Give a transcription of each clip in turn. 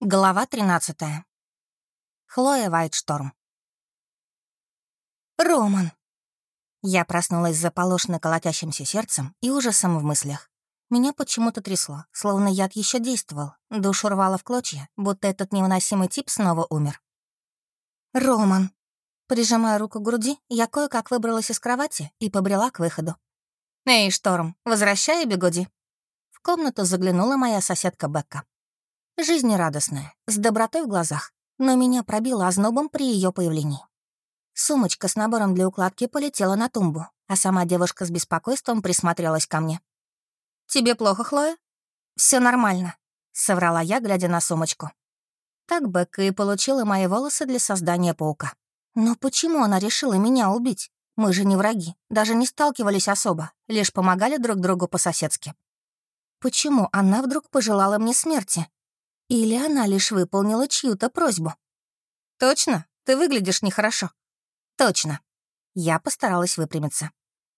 Глава 13. Хлоя Вайтшторм. «Роман!» Я проснулась с заполошно колотящимся сердцем и ужасом в мыслях. Меня почему-то трясло, словно яд еще действовал. Душу рвало в клочья, будто этот невыносимый тип снова умер. «Роман!» Прижимая руку к груди, я кое-как выбралась из кровати и побрела к выходу. «Эй, Шторм, возвращай бегуди!» В комнату заглянула моя соседка Бекка. Жизнерадостная, с добротой в глазах, но меня пробило ознобом при ее появлении. Сумочка с набором для укладки полетела на тумбу, а сама девушка с беспокойством присмотрелась ко мне. «Тебе плохо, Хлоя?» Все нормально», — соврала я, глядя на сумочку. Так Бекка и получила мои волосы для создания паука. Но почему она решила меня убить? Мы же не враги, даже не сталкивались особо, лишь помогали друг другу по-соседски. Почему она вдруг пожелала мне смерти? Или она лишь выполнила чью-то просьбу? «Точно? Ты выглядишь нехорошо». «Точно». Я постаралась выпрямиться.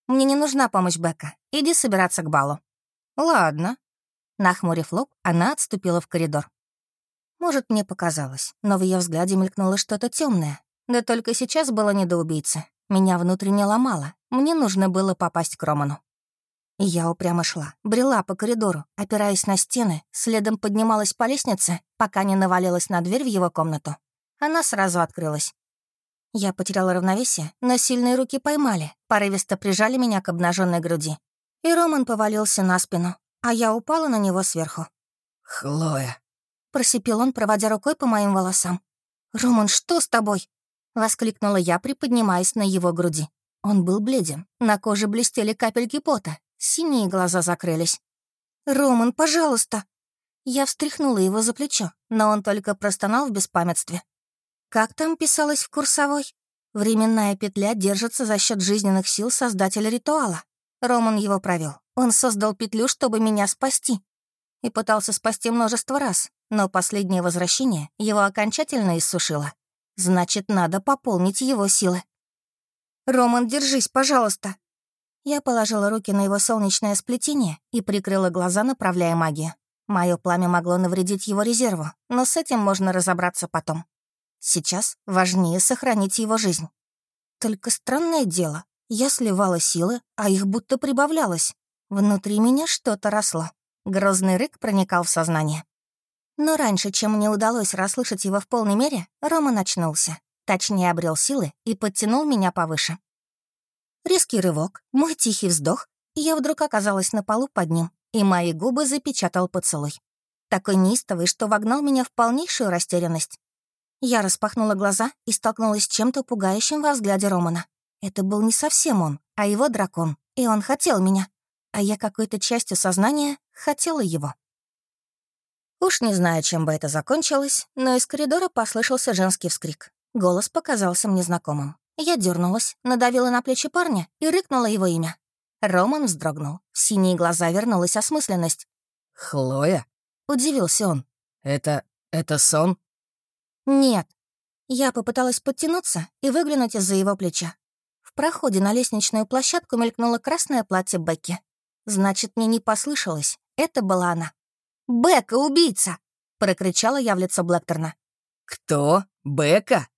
«Мне не нужна помощь Бека. Иди собираться к балу». «Ладно». Нахмурив лоб, она отступила в коридор. Может, мне показалось, но в ее взгляде мелькнуло что-то темное. Да только сейчас было не до убийцы. Меня внутренне ломало. Мне нужно было попасть к Роману. И я упрямо шла, брела по коридору, опираясь на стены, следом поднималась по лестнице, пока не навалилась на дверь в его комнату. Она сразу открылась. Я потеряла равновесие, но сильные руки поймали, порывисто прижали меня к обнаженной груди. И Роман повалился на спину, а я упала на него сверху. «Хлоя!» — просипел он, проводя рукой по моим волосам. «Роман, что с тобой?» — воскликнула я, приподнимаясь на его груди. Он был бледен, на коже блестели капельки пота, Синие глаза закрылись. «Роман, пожалуйста!» Я встряхнула его за плечо, но он только простонал в беспамятстве. Как там писалось в курсовой? Временная петля держится за счет жизненных сил создателя ритуала. Роман его провел. Он создал петлю, чтобы меня спасти. И пытался спасти множество раз, но последнее возвращение его окончательно иссушило. Значит, надо пополнить его силы. «Роман, держись, пожалуйста!» Я положила руки на его солнечное сплетение и прикрыла глаза, направляя магию. Мое пламя могло навредить его резерву, но с этим можно разобраться потом. Сейчас важнее сохранить его жизнь. Только странное дело, я сливала силы, а их будто прибавлялось. Внутри меня что-то росло. Грозный рык проникал в сознание. Но раньше, чем мне удалось расслышать его в полной мере, Рома начнулся. Точнее, обрел силы и подтянул меня повыше. Резкий рывок, мой тихий вздох, и я вдруг оказалась на полу под ним, и мои губы запечатал поцелуй. Такой неистовый, что вогнал меня в полнейшую растерянность. Я распахнула глаза и столкнулась с чем-то пугающим во взгляде Романа. Это был не совсем он, а его дракон, и он хотел меня. А я какой-то частью сознания хотела его. Уж не знаю, чем бы это закончилось, но из коридора послышался женский вскрик. Голос показался мне знакомым. Я дернулась, надавила на плечи парня и рыкнула его имя. Роман вздрогнул. В синие глаза вернулась осмысленность. «Хлоя?» — удивился он. «Это... это сон?» «Нет». Я попыталась подтянуться и выглянуть из-за его плеча. В проходе на лестничную площадку мелькнуло красное платье Бекки. Значит, мне не послышалось. Это была она. «Бекка, убийца!» — прокричала я в лицо Блэкторна. «Кто? Бекка?»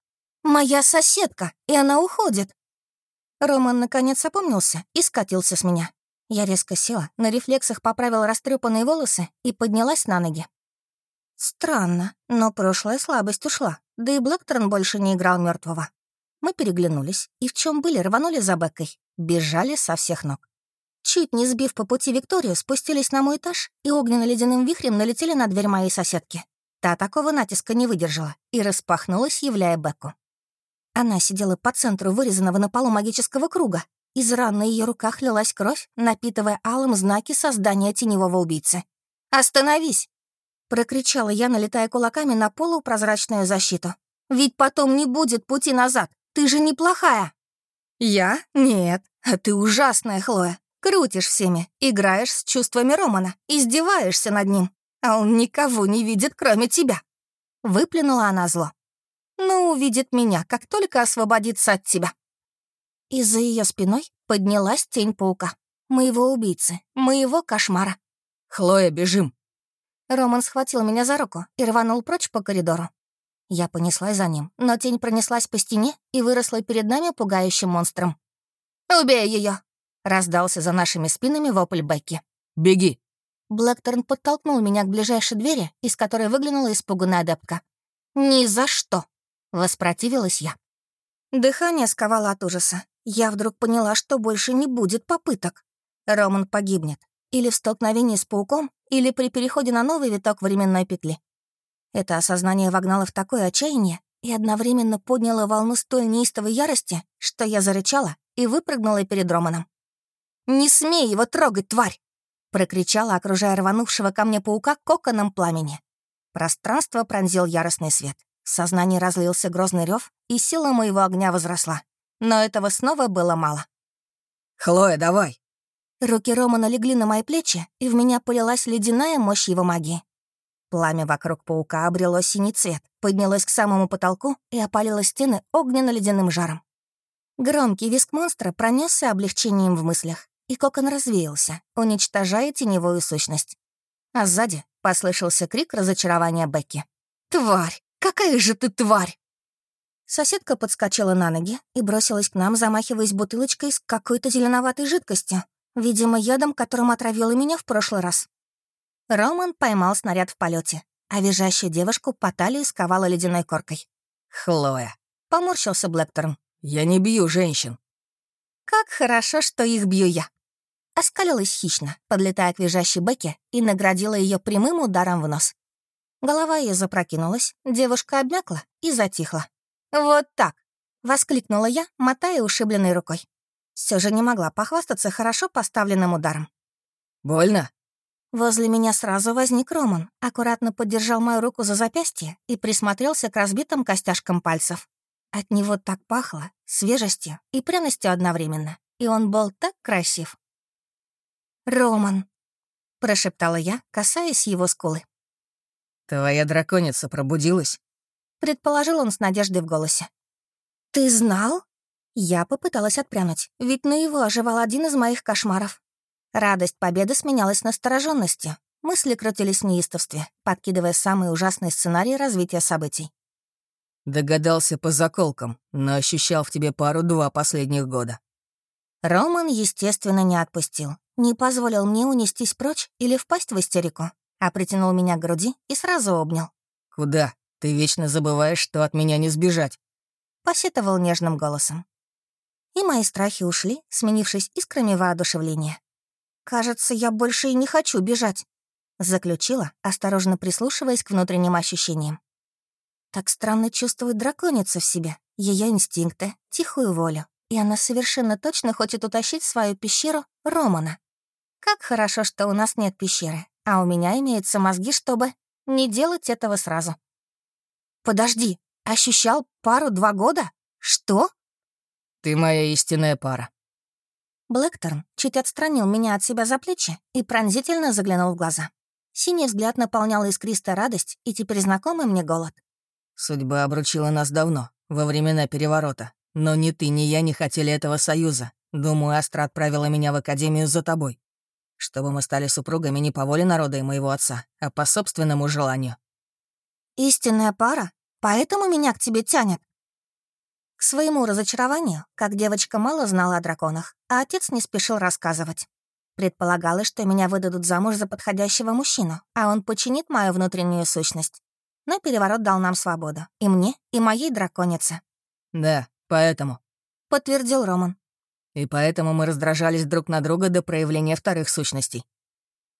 «Моя соседка, и она уходит». Роман наконец опомнился и скатился с меня. Я резко села, на рефлексах поправила растрепанные волосы и поднялась на ноги. Странно, но прошлая слабость ушла, да и Блэкторн больше не играл мертвого. Мы переглянулись и в чем были рванули за Беккой, бежали со всех ног. Чуть не сбив по пути Викторию, спустились на мой этаж и огненно-ледяным вихрем налетели на дверь моей соседки. Та такого натиска не выдержала и распахнулась, являя Бекку. Она сидела по центру вырезанного на полу магического круга. Из ран на ее руках лилась кровь, напитывая алым знаки создания теневого убийцы. «Остановись!» — прокричала я, налетая кулаками на полупрозрачную защиту. «Ведь потом не будет пути назад! Ты же неплохая!» «Я? Нет. А ты ужасная, Хлоя. Крутишь всеми, играешь с чувствами Романа, издеваешься над ним, а он никого не видит, кроме тебя!» Выплюнула она зло но увидит меня, как только освободится от тебя». И за ее спиной поднялась тень паука. Моего убийцы, моего кошмара. «Хлоя, бежим!» Роман схватил меня за руку и рванул прочь по коридору. Я понеслась за ним, но тень пронеслась по стене и выросла перед нами пугающим монстром. «Убей ее! раздался за нашими спинами вопль Бекки. «Беги!» Блэкторн подтолкнул меня к ближайшей двери, из которой выглянула испуганная адепка. «Ни за что!» — воспротивилась я. Дыхание сковало от ужаса. Я вдруг поняла, что больше не будет попыток. Роман погибнет. Или в столкновении с пауком, или при переходе на новый виток временной петли. Это осознание вогнало в такое отчаяние и одновременно подняло волну столь неистовой ярости, что я зарычала и выпрыгнула перед Романом. «Не смей его трогать, тварь!» — прокричала, окружая рванувшего ко мне паука коконом пламени. Пространство пронзил яростный свет. В сознании разлился грозный рев, и сила моего огня возросла. Но этого снова было мало. «Хлоя, давай!» Руки Романа легли на мои плечи, и в меня полилась ледяная мощь его магии. Пламя вокруг паука обрело синий цвет, поднялось к самому потолку и опалило стены огненно-ледяным жаром. Громкий виск монстра пронесся облегчением в мыслях, и кокон развеялся, уничтожая теневую сущность. А сзади послышался крик разочарования Бекки. «Тварь! Какая же ты тварь!» Соседка подскочила на ноги и бросилась к нам, замахиваясь бутылочкой с какой-то зеленоватой жидкостью, видимо, ядом, которым отравила меня в прошлый раз. Роман поймал снаряд в полете, а визжащую девушку по талию сковала ледяной коркой. «Хлоя!» — поморщился Блэкторн. «Я не бью женщин». «Как хорошо, что их бью я!» Оскалилась хищно, подлетая к визжащей Бекке и наградила ее прямым ударом в нос. Голова ее запрокинулась, девушка обмякла и затихла. «Вот так!» — воскликнула я, мотая ушибленной рукой. Все же не могла похвастаться хорошо поставленным ударом. «Больно?» Возле меня сразу возник Роман, аккуратно поддержал мою руку за запястье и присмотрелся к разбитым костяшкам пальцев. От него так пахло, свежестью и пряностью одновременно, и он был так красив. «Роман», — прошептала я, касаясь его скулы. «Твоя драконица пробудилась?» — предположил он с надеждой в голосе. «Ты знал?» Я попыталась отпрянуть, ведь на его оживал один из моих кошмаров. Радость победы сменялась настороженностью. Мысли крутились в неистовстве, подкидывая самые ужасные сценарии развития событий. Догадался по заколкам, но ощущал в тебе пару-два последних года. Роман, естественно, не отпустил. Не позволил мне унестись прочь или впасть в истерику, а притянул меня к груди и сразу обнял. «Куда? Ты вечно забываешь, что от меня не сбежать», — посетовал нежным голосом. И мои страхи ушли, сменившись искрами воодушевления. «Кажется, я больше и не хочу бежать», — заключила, осторожно прислушиваясь к внутренним ощущениям. Так странно чувствует драконица в себе, ее инстинкты, тихую волю, и она совершенно точно хочет утащить в свою пещеру Романа. Как хорошо, что у нас нет пещеры, а у меня имеются мозги, чтобы не делать этого сразу. «Подожди, ощущал пару-два года? Что?» «Ты моя истинная пара». Блэкторн чуть отстранил меня от себя за плечи и пронзительно заглянул в глаза. Синий взгляд наполнял искристая радость и теперь знакомый мне голод. Судьба обручила нас давно, во времена переворота. Но ни ты, ни я не хотели этого союза. Думаю, Астра отправила меня в академию за тобой. Чтобы мы стали супругами не по воле народа и моего отца, а по собственному желанию. «Истинная пара? Поэтому меня к тебе тянет?» К своему разочарованию, как девочка мало знала о драконах, а отец не спешил рассказывать. Предполагалось, что меня выдадут замуж за подходящего мужчину, а он починит мою внутреннюю сущность. Но переворот дал нам свободу. И мне, и моей драконице. «Да, поэтому», — подтвердил Роман. «И поэтому мы раздражались друг на друга до проявления вторых сущностей».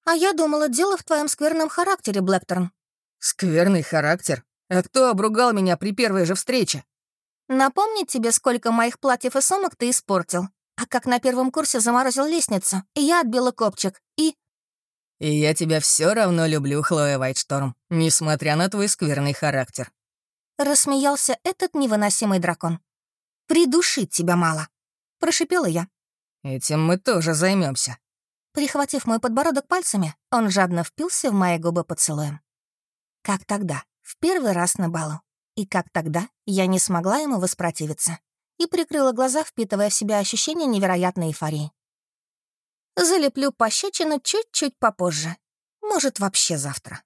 «А я думала, дело в твоем скверном характере, Блэкторн». «Скверный характер? А кто обругал меня при первой же встрече?» «Напомнить тебе, сколько моих платьев и сумок ты испортил. А как на первом курсе заморозил лестницу, и я отбила копчик, и...» И я тебя все равно люблю, Хлоя Вайтшторм, несмотря на твой скверный характер. Рассмеялся этот невыносимый дракон. «Придушить тебя мало», — прошипела я. Этим мы тоже займемся. Прихватив мой подбородок пальцами, он жадно впился в мои губы поцелуем. Как тогда, в первый раз на балу. И как тогда я не смогла ему воспротивиться. И прикрыла глаза, впитывая в себя ощущение невероятной эйфории. Залеплю пощечину чуть-чуть попозже. Может, вообще завтра.